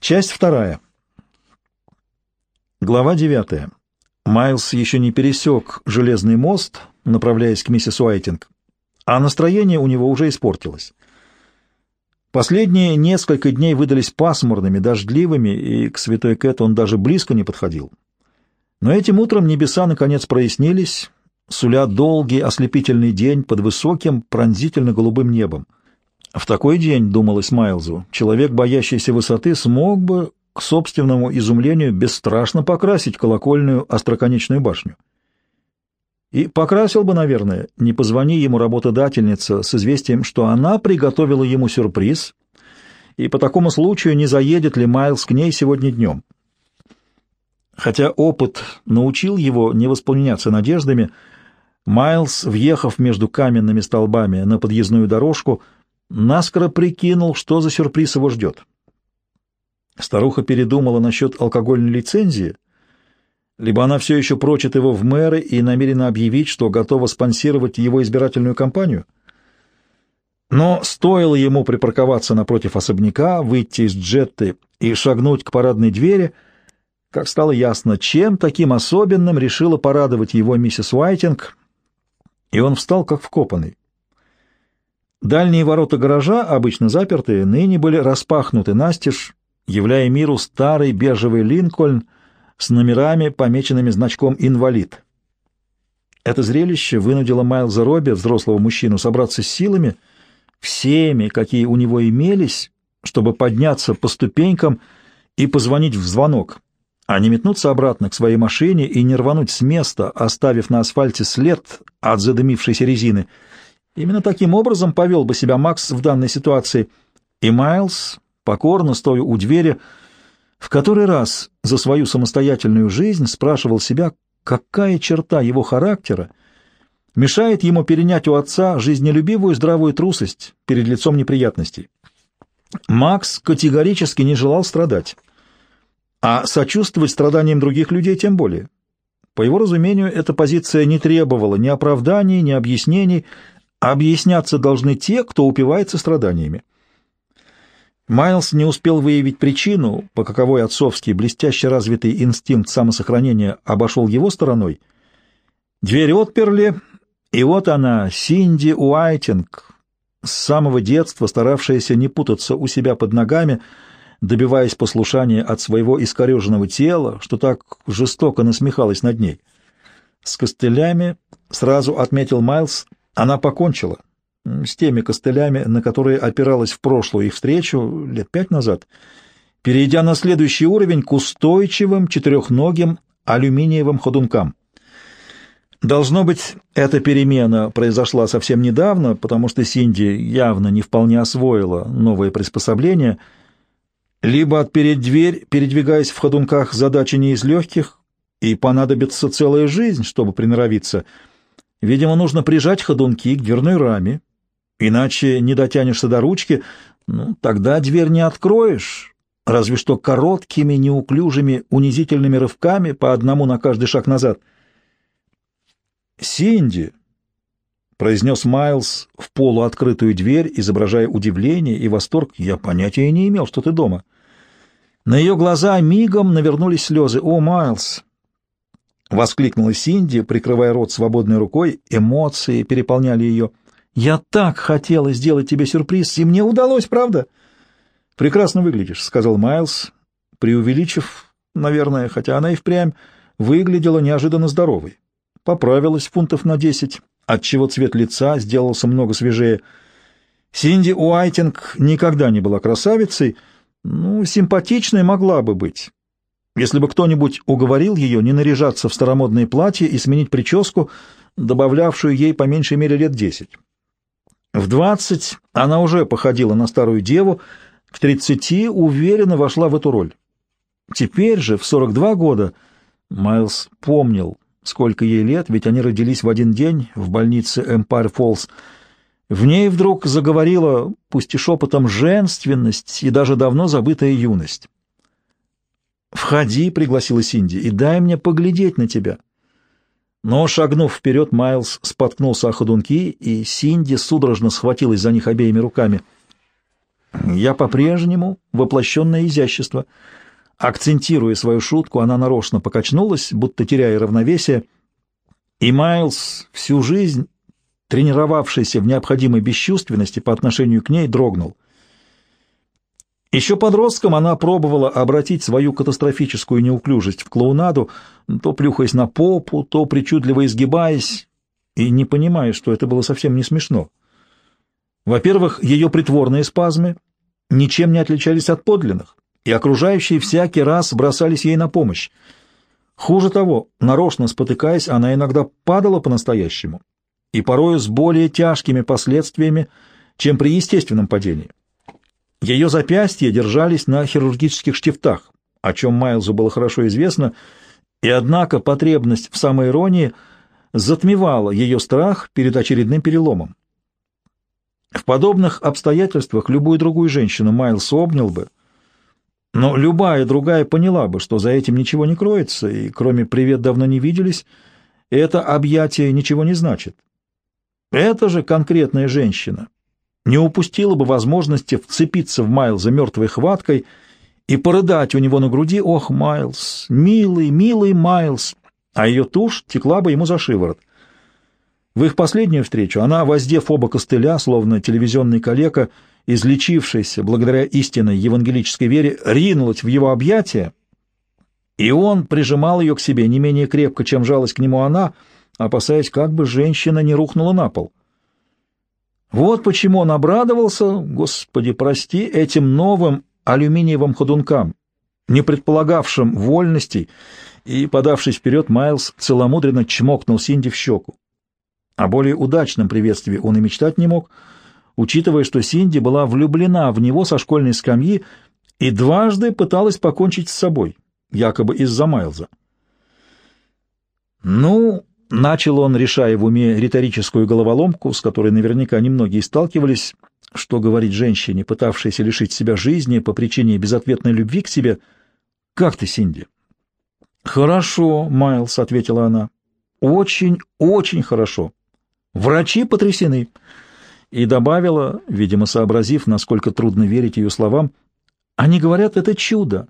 Часть вторая. Глава девятая. Майлз еще не пересек железный мост, направляясь к миссис Уайтинг, а настроение у него уже испортилось. Последние несколько дней выдались пасмурными, дождливыми, и к святой Кэт он даже близко не подходил. Но этим утром небеса наконец прояснились, суля долгий ослепительный день под высоким пронзительно-голубым небом. В такой день, думалось Майлзу, человек, боящийся высоты, смог бы, к собственному изумлению, бесстрашно покрасить колокольную остроконечную башню. И покрасил бы, наверное, не позвони ему работодательница с известием, что она приготовила ему сюрприз, и по такому случаю не заедет ли Майлз к ней сегодня днем. Хотя опыт научил его не воспламеняться надеждами, Майлз, въехав между каменными столбами на подъездную дорожку, наскоро прикинул, что за сюрприз его ждет. Старуха передумала насчет алкогольной лицензии, либо она все еще прочит его в мэры и намерена объявить, что готова спонсировать его избирательную кампанию. Но стоило ему припарковаться напротив особняка, выйти из джетты и шагнуть к парадной двери, как стало ясно, чем таким особенным решила порадовать его миссис Уайтинг, и он встал как вкопанный. Дальние ворота гаража, обычно запертые, ныне были распахнуты настежь, являя миру старый бежевый Линкольн с номерами, помеченными значком «Инвалид». Это зрелище вынудило Майлза Робби, взрослого мужчину, собраться с силами, всеми, какие у него имелись, чтобы подняться по ступенькам и позвонить в звонок, а не метнуться обратно к своей машине и не рвануть с места, оставив на асфальте след от задымившейся резины — Именно таким образом повел бы себя Макс в данной ситуации, и Майлз, покорно стоя у двери, в который раз за свою самостоятельную жизнь спрашивал себя, какая черта его характера мешает ему перенять у отца жизнелюбивую здравую трусость перед лицом неприятностей. Макс категорически не желал страдать, а сочувствовать страданиям других людей тем более. По его разумению, эта позиция не требовала ни оправданий, ни объяснений, Объясняться должны те, кто упивается страданиями. Майлз не успел выявить причину, по каковой отцовский блестяще развитый инстинкт самосохранения обошел его стороной. Дверь отперли, и вот она, Синди Уайтинг, с самого детства старавшаяся не путаться у себя под ногами, добиваясь послушания от своего искореженного тела, что так жестоко насмехалась над ней. С костылями, сразу отметил Майлз, она покончила с теми костылями, на которые опиралась в прошлую их встречу лет пять назад, перейдя на следующий уровень к устойчивым четырехногим алюминиевым ходункам. Должно быть, эта перемена произошла совсем недавно, потому что Синди явно не вполне освоила новое приспособление. Либо отпереть дверь, передвигаясь в ходунках, задача не из легких, и понадобится целая жизнь, чтобы приноровиться — Видимо, нужно прижать ходунки к дверной раме, иначе не дотянешься до ручки, ну, тогда дверь не откроешь, разве что короткими, неуклюжими, унизительными рывками по одному на каждый шаг назад. «Синди!» — произнес Майлз в полуоткрытую дверь, изображая удивление и восторг. «Я понятия не имел, что ты дома». На ее глаза мигом навернулись слезы. «О, Майлз!» — воскликнула Синди, прикрывая рот свободной рукой. Эмоции переполняли ее. «Я так хотела сделать тебе сюрприз, и мне удалось, правда?» «Прекрасно выглядишь», — сказал Майлз, преувеличив, наверное, хотя она и впрямь выглядела неожиданно здоровой. Поправилась фунтов на десять, отчего цвет лица сделался много свежее. Синди Уайтинг никогда не была красавицей, ну, симпатичной могла бы быть если бы кто-нибудь уговорил ее не наряжаться в старомодные платья и сменить прическу, добавлявшую ей по меньшей мере лет десять. В двадцать она уже походила на старую деву, к тридцати уверенно вошла в эту роль. Теперь же, в сорок два года, Майлз помнил, сколько ей лет, ведь они родились в один день в больнице Эмпайр Фоллс. В ней вдруг заговорила, пусть и шепотом, женственность и даже давно забытая юность. «Входи», — пригласила Синди, — «и дай мне поглядеть на тебя». Но, шагнув вперед, Майлз споткнулся о ходунки, и Синди судорожно схватилась за них обеими руками. Я по-прежнему воплощенное изящество. Акцентируя свою шутку, она нарочно покачнулась, будто теряя равновесие, и Майлз, всю жизнь тренировавшийся в необходимой бесчувственности по отношению к ней, дрогнул. Еще подростком она пробовала обратить свою катастрофическую неуклюжесть в клоунаду, то плюхаясь на попу, то причудливо изгибаясь, и не понимая, что это было совсем не смешно. Во-первых, ее притворные спазмы ничем не отличались от подлинных, и окружающие всякий раз бросались ей на помощь. Хуже того, нарочно спотыкаясь, она иногда падала по-настоящему, и порою с более тяжкими последствиями, чем при естественном падении. Ее запястья держались на хирургических штифтах, о чем Майлзу было хорошо известно, и однако потребность в самоиронии затмевала ее страх перед очередным переломом. В подобных обстоятельствах любую другую женщину Майлз обнял бы, но любая другая поняла бы, что за этим ничего не кроется, и кроме «привет, давно не виделись», это объятие ничего не значит. Эта же конкретная женщина не упустила бы возможности вцепиться в Майлза мертвой хваткой и порыдать у него на груди «Ох, Майлз, милый, милый Майлз!» а ее тушь текла бы ему за шиворот. В их последнюю встречу она, воздев оба костыля, словно телевизионный калека, излечившийся благодаря истинной евангелической вере, ринулась в его объятия, и он прижимал ее к себе не менее крепко, чем жалась к нему она, опасаясь, как бы женщина не рухнула на пол. Вот почему он обрадовался, Господи, прости, этим новым алюминиевым ходункам, не предполагавшим вольностей, и, подавшись вперед, Майлз целомудренно чмокнул Синди в щеку. О более удачном приветствии он и мечтать не мог, учитывая, что Синди была влюблена в него со школьной скамьи и дважды пыталась покончить с собой, якобы из-за Майлза. «Ну, — начал он, решая в уме риторическую головоломку, с которой наверняка немногие сталкивались, что говорить женщине, пытавшейся лишить себя жизни по причине безответной любви к себе, — «Как ты, Синди?» «Хорошо, Майлз», — ответила она. «Очень, очень хорошо. Врачи потрясены. И добавила, видимо, сообразив, насколько трудно верить ее словам, они говорят, это чудо.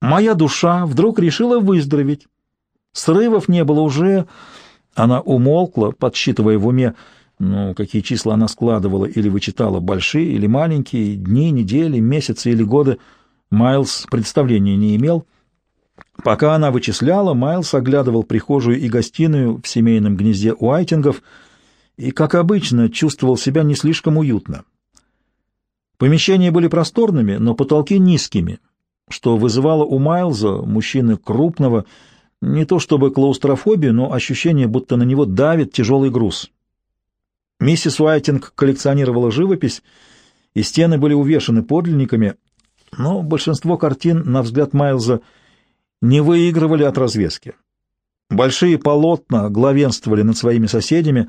Моя душа вдруг решила выздороветь. Срывов не было уже. Она умолкла, подсчитывая в уме, ну, какие числа она складывала или вычитала, большие или маленькие, дни, недели, месяцы или годы. Майлз представления не имел. Пока она вычисляла, Майлз оглядывал прихожую и гостиную в семейном гнезде Уайтингов и, как обычно, чувствовал себя не слишком уютно. Помещения были просторными, но потолки низкими, что вызывало у Майлза, мужчины крупного, не то чтобы клаустрофобию, но ощущение, будто на него давит тяжелый груз. Миссис Уайтинг коллекционировала живопись, и стены были увешаны подлинниками, но большинство картин, на взгляд Майлза, не выигрывали от развески. Большие полотна главенствовали над своими соседями,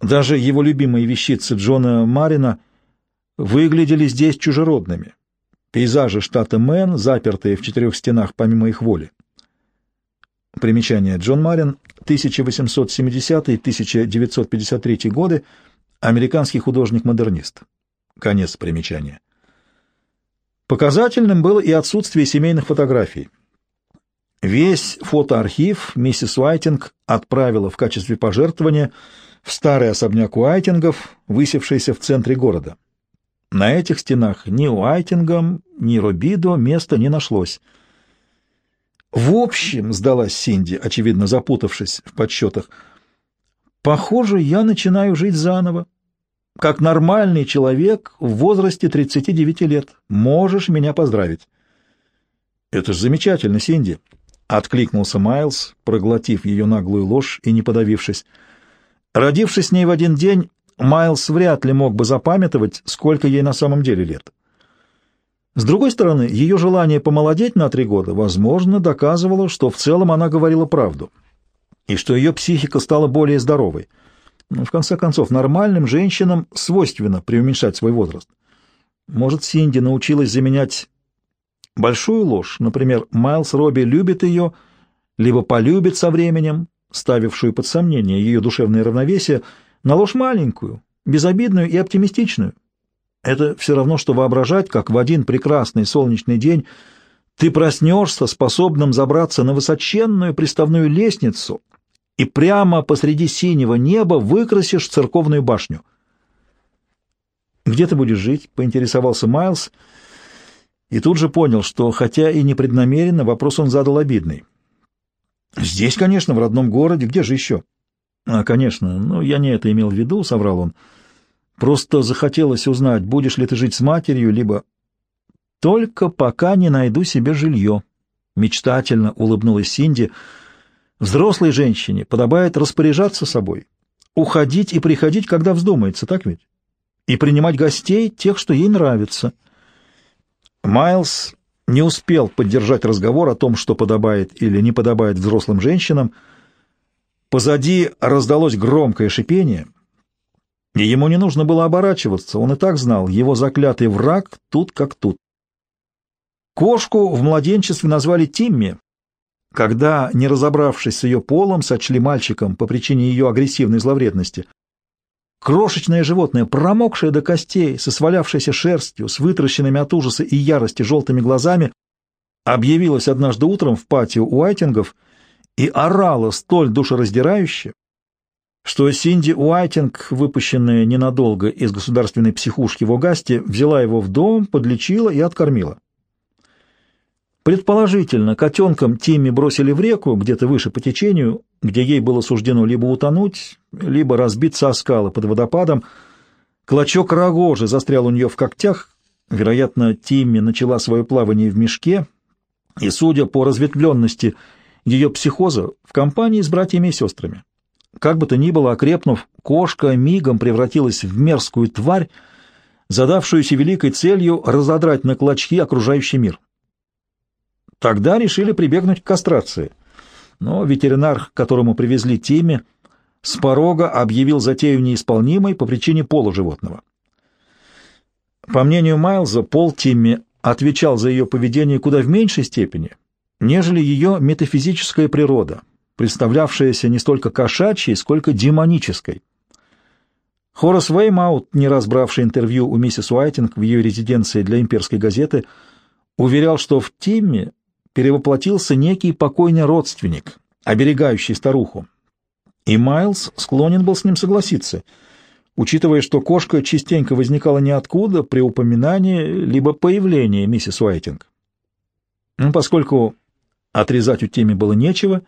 даже его любимые вещицы Джона Марина выглядели здесь чужеродными. Пейзажи штата Мэн, запертые в четырех стенах помимо их воли. Примечание. Джон Марин, 1870-1953 годы, американский художник-модернист. Конец примечания. Показательным было и отсутствие семейных фотографий. Весь фотоархив миссис Уайтинг отправила в качестве пожертвования в старый особняк Уайтингов, высевшийся в центре города. На этих стенах ни Уайтингам, ни Робидо места не нашлось. В общем, сдалась Синди, очевидно запутавшись в подсчетах, похоже, я начинаю жить заново. Как нормальный человек в возрасте 39 лет. Можешь меня поздравить. Это ж замечательно, Синди, — откликнулся Майлз, проглотив ее наглую ложь и не подавившись. Родившись с ней в один день, Майлз вряд ли мог бы запамятовать, сколько ей на самом деле лет. С другой стороны, ее желание помолодеть на три года, возможно, доказывало, что в целом она говорила правду, и что ее психика стала более здоровой. Но, в конце концов, нормальным женщинам свойственно преуменьшать свой возраст. Может, Синди научилась заменять большую ложь, например, Майлз Робби любит ее, либо полюбит со временем, ставившую под сомнение ее душевное равновесие, на ложь маленькую, безобидную и оптимистичную. Это все равно, что воображать, как в один прекрасный солнечный день ты проснешься, способным забраться на высоченную приставную лестницу и прямо посреди синего неба выкрасишь церковную башню. «Где ты будешь жить?» — поинтересовался Майлз, и тут же понял, что, хотя и непреднамеренно, вопрос он задал обидный. «Здесь, конечно, в родном городе. Где же еще?» «А, конечно. Но я не это имел в виду», — соврал он. «Просто захотелось узнать, будешь ли ты жить с матерью, либо...» «Только пока не найду себе жилье», — мечтательно улыбнулась Синди. «Взрослой женщине подобает распоряжаться собой, уходить и приходить, когда вздумается, так ведь? И принимать гостей, тех, что ей нравится». Майлз не успел поддержать разговор о том, что подобает или не подобает взрослым женщинам. Позади раздалось громкое шипение, и ему не нужно было оборачиваться, он и так знал, его заклятый враг тут как тут. Кошку в младенчестве назвали Тимми, когда, не разобравшись с ее полом, сочли мальчиком по причине ее агрессивной зловредности. Крошечное животное, промокшее до костей, со свалявшейся шерстью, с вытращенными от ужаса и ярости желтыми глазами, объявилось однажды утром в патио Уайтингов и орало столь душераздирающе, что Синди Уайтинг, выпущенная ненадолго из государственной психушки в Огасте, взяла его в дом, подлечила и откормила. Предположительно, котенком Тимми бросили в реку, где-то выше по течению, где ей было суждено либо утонуть, либо разбиться о скалы под водопадом. Клочок рогожи застрял у нее в когтях. Вероятно, Тимми начала свое плавание в мешке, и, судя по разветвленности ее психоза, в компании с братьями и сестрами. Как бы то ни было, окрепнув, кошка мигом превратилась в мерзкую тварь, задавшуюся великой целью разодрать на клочки окружающий мир. Тогда решили прибегнуть к кастрации. Но ветеринар, которому привезли Тимми, с порога объявил затею неисполнимой по причине пола животного. По мнению Майлза, пол Тимми отвечал за ее поведение куда в меньшей степени, нежели ее метафизическая природа, представлявшаяся не столько кошачьей, сколько демонической. Хорас Веймаут, не раз бравший интервью у миссис Уайтинг в ее резиденции для имперской газеты, уверял, что в Тимме перевоплотился некий покойный родственник, оберегающий старуху. И Майлз склонен был с ним согласиться, учитывая, что кошка частенько возникала ниоткуда при упоминании либо появлении миссис Уайтинг. Но поскольку отрезать у Теми было нечего,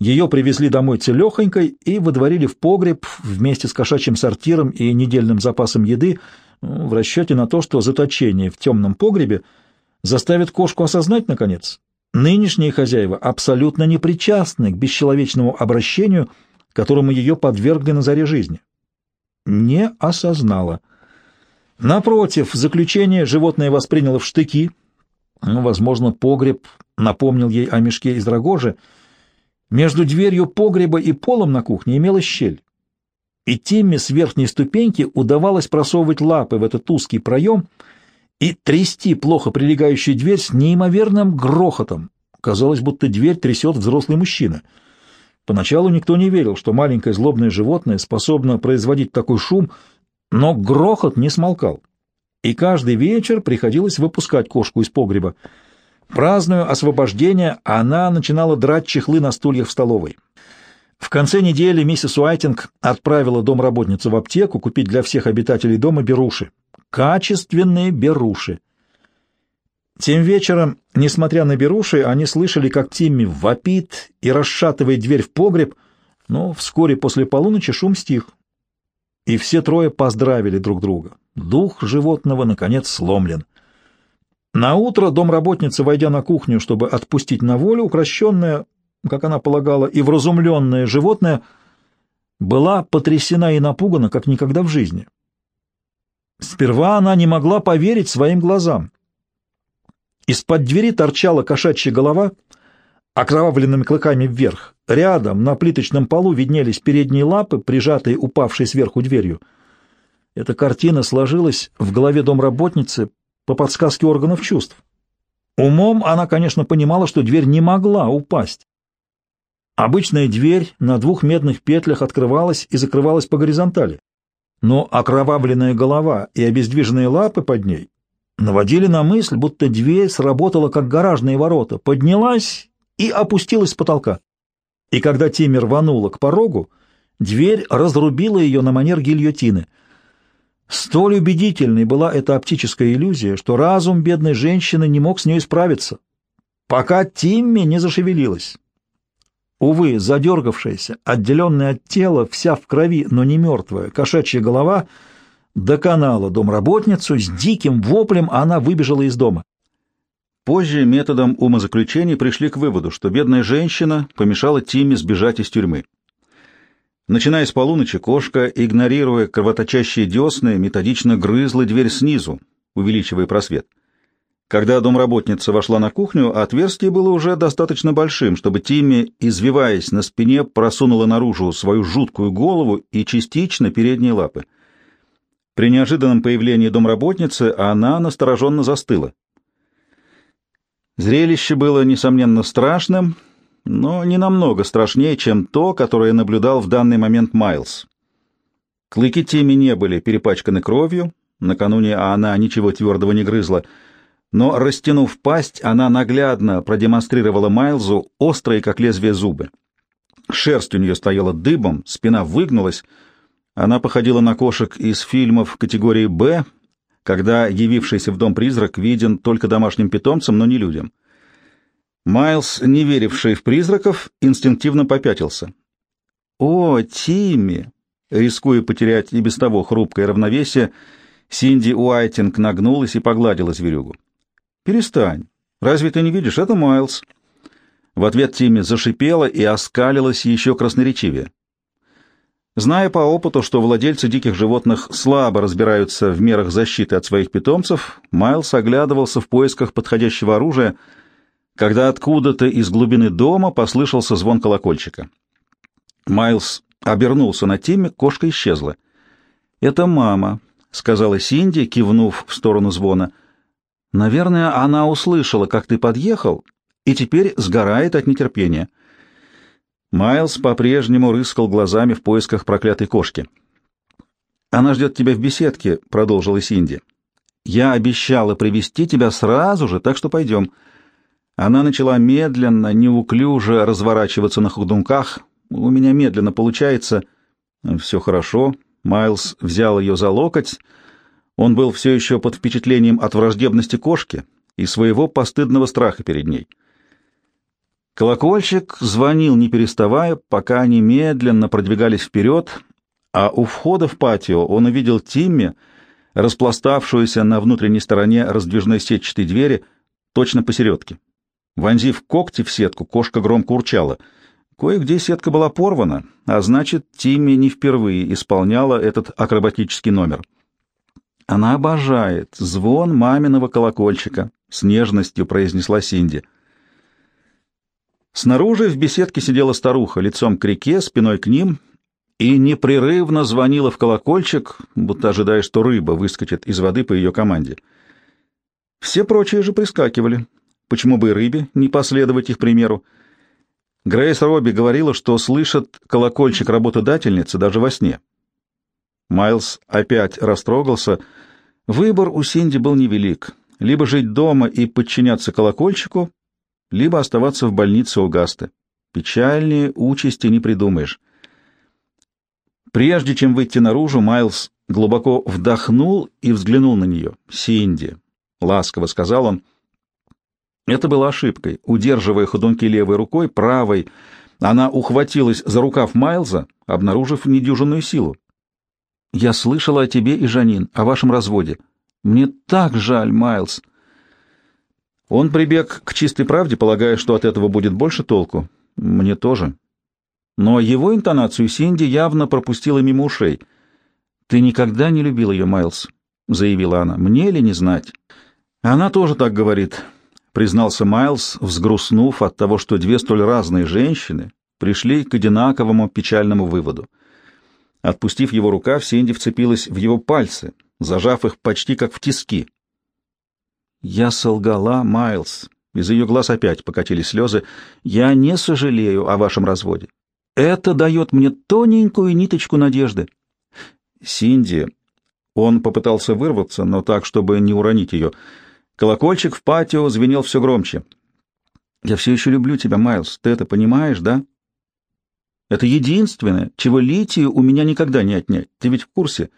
ее привезли домой целехонькой и выдворили в погреб вместе с кошачьим сортиром и недельным запасом еды в расчете на то, что заточение в темном погребе — заставит кошку осознать, наконец, нынешние хозяева абсолютно не причастны к бесчеловечному обращению, которому ее подвергли на заре жизни. Не осознала. Напротив, заключение животное восприняло в штыки. Ну, возможно, погреб напомнил ей о мешке из рогожи. Между дверью погреба и полом на кухне имелась щель. И Тимме с верхней ступеньки удавалось просовывать лапы в этот узкий проем — и трясти плохо прилегающую дверь с неимоверным грохотом. Казалось, будто дверь трясет взрослый мужчина. Поначалу никто не верил, что маленькое злобное животное способно производить такой шум, но грохот не смолкал. И каждый вечер приходилось выпускать кошку из погреба. Празднуя освобождение, она начинала драть чехлы на стульях в столовой. В конце недели миссис Уайтинг отправила домработницу в аптеку купить для всех обитателей дома беруши качественные беруши. Тем вечером, несмотря на беруши, они слышали, как Тимми вопит и расшатывает дверь в погреб, но вскоре после полуночи шум стих. И все трое поздравили друг друга. Дух животного, наконец, сломлен. На утро домработница, войдя на кухню, чтобы отпустить на волю укращенное, как она полагала, и вразумленное животное, была потрясена и напугана, как никогда в жизни. Сперва она не могла поверить своим глазам. Из-под двери торчала кошачья голова, окровавленными клыками вверх. Рядом, на плиточном полу, виднелись передние лапы, прижатые упавшей сверху дверью. Эта картина сложилась в голове домработницы по подсказке органов чувств. Умом она, конечно, понимала, что дверь не могла упасть. Обычная дверь на двух медных петлях открывалась и закрывалась по горизонтали. но окровавленная голова и обездвиженные лапы под ней наводили на мысль, будто дверь сработала как гаражные ворота, поднялась и опустилась с потолка. И когда Тимми рванула к порогу, дверь разрубила ее на манер гильотины. Столь убедительной была эта оптическая иллюзия, что разум бедной женщины не мог с ней справиться, пока Тимми не зашевелилась. Увы, задергавшаяся, отделенная от тела, вся в крови, но не мертвая, кошачья голова доконала домработницу, с диким воплем она выбежала из дома. Позже методом умозаключений пришли к выводу, что бедная женщина помешала Тиме сбежать из тюрьмы. Начиная с полуночи, кошка, игнорируя кровоточащие десны, методично грызла дверь снизу, увеличивая просвет. Когда домработница вошла на кухню, отверстие было уже достаточно большим, чтобы Тимми, извиваясь на спине, просунула наружу свою жуткую голову и частично передние лапы. При неожиданном появлении домработницы она настороженно застыла. Зрелище было, несомненно, страшным, но не намного страшнее, чем то, которое наблюдал в данный момент Майлз. Клыки Тимми не были перепачканы кровью, накануне она ничего твердого не грызла — но, растянув пасть, она наглядно продемонстрировала Майлзу острые, как лезвие, зубы. Шерсть у нее стояла дыбом, спина выгнулась. Она походила на кошек из фильмов категории «Б», когда явившийся в дом призрак виден только домашним питомцам, но не людям. Майлз, не веривший в призраков, инстинктивно попятился. «О, Тимми!» Рискуя потерять и без того хрупкое равновесие, Синди Уайтинг нагнулась и погладила зверюгу. «Перестань. Разве ты не видишь? Это Майлз». В ответ Тимми зашипела и оскалилась еще красноречивее. Зная по опыту, что владельцы диких животных слабо разбираются в мерах защиты от своих питомцев, Майлз оглядывался в поисках подходящего оружия, когда откуда-то из глубины дома послышался звон колокольчика. Майлз обернулся на Тимми, кошка исчезла. «Это мама», — сказала Синди, кивнув в сторону звона. Наверное, она услышала, как ты подъехал, и теперь сгорает от нетерпения. Майлз по-прежнему рыскал глазами в поисках проклятой кошки. «Она ждет тебя в беседке», — продолжила Синди. «Я обещала привести тебя сразу же, так что пойдем». Она начала медленно, неуклюже разворачиваться на ходунках. «У меня медленно получается». «Все хорошо». Майлз взял ее за локоть, — он был все еще под впечатлением от враждебности кошки и своего постыдного страха перед ней. Колокольчик звонил, не переставая, пока они медленно продвигались вперед, а у входа в патио он увидел Тимми, распластавшуюся на внутренней стороне раздвижной сетчатой двери, точно посередке. Вонзив когти в сетку, кошка громко урчала. Кое-где сетка была порвана, а значит, Тимми не впервые исполняла этот акробатический номер. Она обожает звон маминого колокольчика, с нежностью произнесла Синди. Снаружи в беседке сидела старуха, лицом к реке, спиной к ним, и непрерывно звонила в колокольчик, будто ожидая, что рыба выскочит из воды по ее команде. Все прочие же прискакивали. Почему бы и рыбе не последовать их примеру? Грейс Робби говорила, что слышит колокольчик работодательницы даже во сне. Майлз опять растрогался. Выбор у Синди был невелик. Либо жить дома и подчиняться колокольчику, либо оставаться в больнице у Гасты. Печальнее участи не придумаешь. Прежде чем выйти наружу, Майлз глубоко вдохнул и взглянул на нее. «Синди», — ласково сказал он. Это было ошибкой. Удерживая ходунки левой рукой, правой, она ухватилась за рукав Майлза, обнаружив недюжинную силу. Я слышала о тебе и Жанин, о вашем разводе. Мне так жаль, Майлз. Он прибег к чистой правде, полагая, что от этого будет больше толку. Мне тоже. Но его интонацию Синди явно пропустила мимо ушей. «Ты никогда не любил ее, Майлз», — заявила она. «Мне ли не знать?» «Она тоже так говорит», — признался Майлз, взгрустнув от того, что две столь разные женщины пришли к одинаковому печальному выводу. Отпустив его рукав, Синди вцепилась в его пальцы, зажав их почти как в тиски. «Я солгала, Майлз». Из ее глаз опять покатились слезы. «Я не сожалею о вашем разводе. Это дает мне тоненькую ниточку надежды». Синди. Он попытался вырваться, но так, чтобы не уронить ее. Колокольчик в патио звенел все громче. «Я все еще люблю тебя, Майлз. Ты это понимаешь, да?» «Это единственное, чего литию у меня никогда не отнять. Ты ведь в курсе?»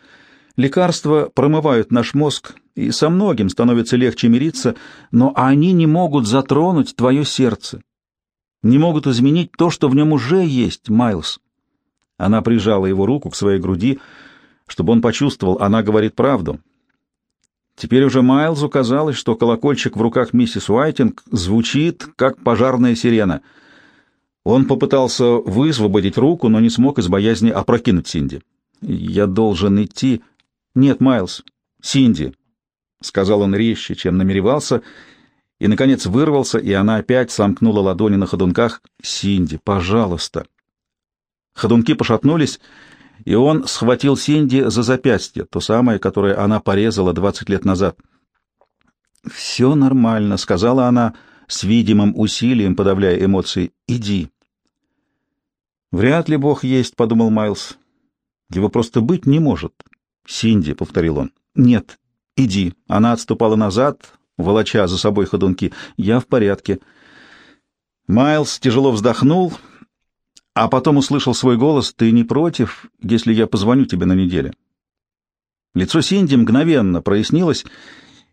Лекарства промывают наш мозг, и со многим становится легче мириться, но они не могут затронуть твое сердце, не могут изменить то, что в нем уже есть, Майлз. Она прижала его руку к своей груди, чтобы он почувствовал, она говорит правду. Теперь уже Майлзу казалось, что колокольчик в руках миссис Уайтинг звучит, как пожарная сирена. Он попытался высвободить руку, но не смог из боязни опрокинуть Синди. «Я должен идти», «Нет, Майлз, Синди», — сказал он резче, чем намеревался, и, наконец, вырвался, и она опять сомкнула ладони на ходунках. «Синди, пожалуйста». Ходунки пошатнулись, и он схватил Синди за запястье, то самое, которое она порезала двадцать лет назад. «Все нормально», — сказала она, с видимым усилием подавляя эмоции. «Иди». «Вряд ли Бог есть», — подумал Майлз. «Его просто быть не может. «Синди», — повторил он. «Нет, иди». Она отступала назад, волоча за собой ходунки. «Я в порядке». Майлз тяжело вздохнул, а потом услышал свой голос. «Ты не против, если я позвоню тебе на неделе?» Лицо Синди мгновенно прояснилось,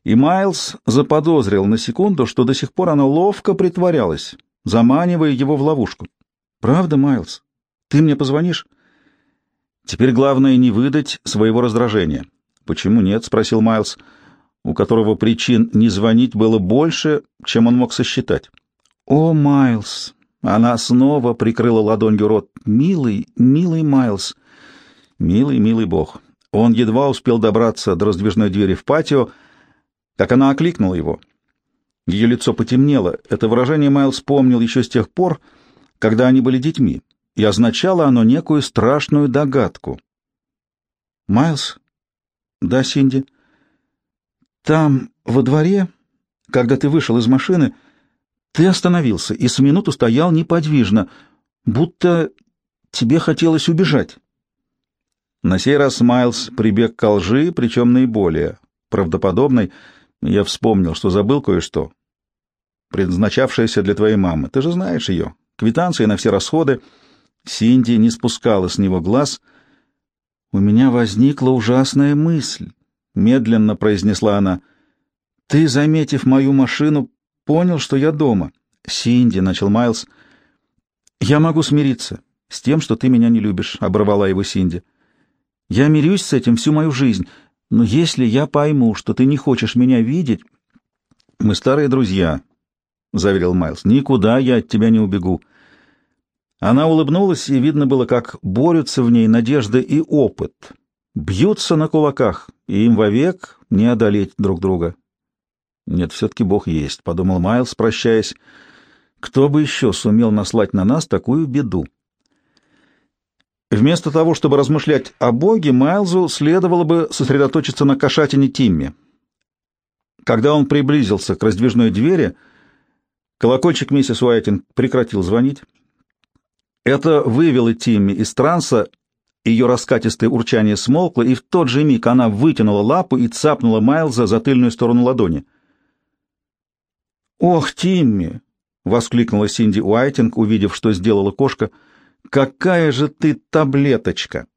и Майлз заподозрил на секунду, что до сих пор она ловко притворялась, заманивая его в ловушку. «Правда, Майлз? Ты мне позвонишь?» Теперь главное не выдать своего раздражения. «Почему нет?» — спросил Майлз, у которого причин не звонить было больше, чем он мог сосчитать. «О, Майлз!» Она снова прикрыла ладонью рот. «Милый, милый Майлз!» «Милый, милый бог!» Он едва успел добраться до раздвижной двери в патио, как она окликнула его. Ее лицо потемнело. Это выражение Майлз помнил еще с тех пор, когда они были детьми и означало оно некую страшную догадку. «Майлз?» «Да, Синди?» «Там, во дворе, когда ты вышел из машины, ты остановился и с минуту стоял неподвижно, будто тебе хотелось убежать». На сей раз Майлз прибег к лжи, причем наиболее правдоподобной. Я вспомнил, что забыл кое-что, предназначавшееся для твоей мамы. Ты же знаешь ее. Квитанции на все расходы — Синди не спускала с него глаз. «У меня возникла ужасная мысль», — медленно произнесла она. «Ты, заметив мою машину, понял, что я дома». «Синди», — начал Майлз, — «я могу смириться с тем, что ты меня не любишь», — оборвала его Синди. «Я мирюсь с этим всю мою жизнь, но если я пойму, что ты не хочешь меня видеть...» «Мы старые друзья», — заверил Майлз. «Никуда я от тебя не убегу». Она улыбнулась, и видно было, как борются в ней надежда и опыт. Бьются на кулаках, и им вовек не одолеть друг друга. «Нет, все-таки Бог есть», — подумал Майлз, прощаясь. «Кто бы еще сумел наслать на нас такую беду?» Вместо того, чтобы размышлять о Боге, Майлзу следовало бы сосредоточиться на кошатине Тимми. Когда он приблизился к раздвижной двери, колокольчик миссис Уайтинг прекратил звонить. Это вывело Тимми из транса, ее раскатистое урчание смолкло, и в тот же миг она вытянула лапу и цапнула Майлза за тыльную сторону ладони. «Ох, Тимми!» — воскликнула Синди Уайтинг, увидев, что сделала кошка. «Какая же ты таблеточка!»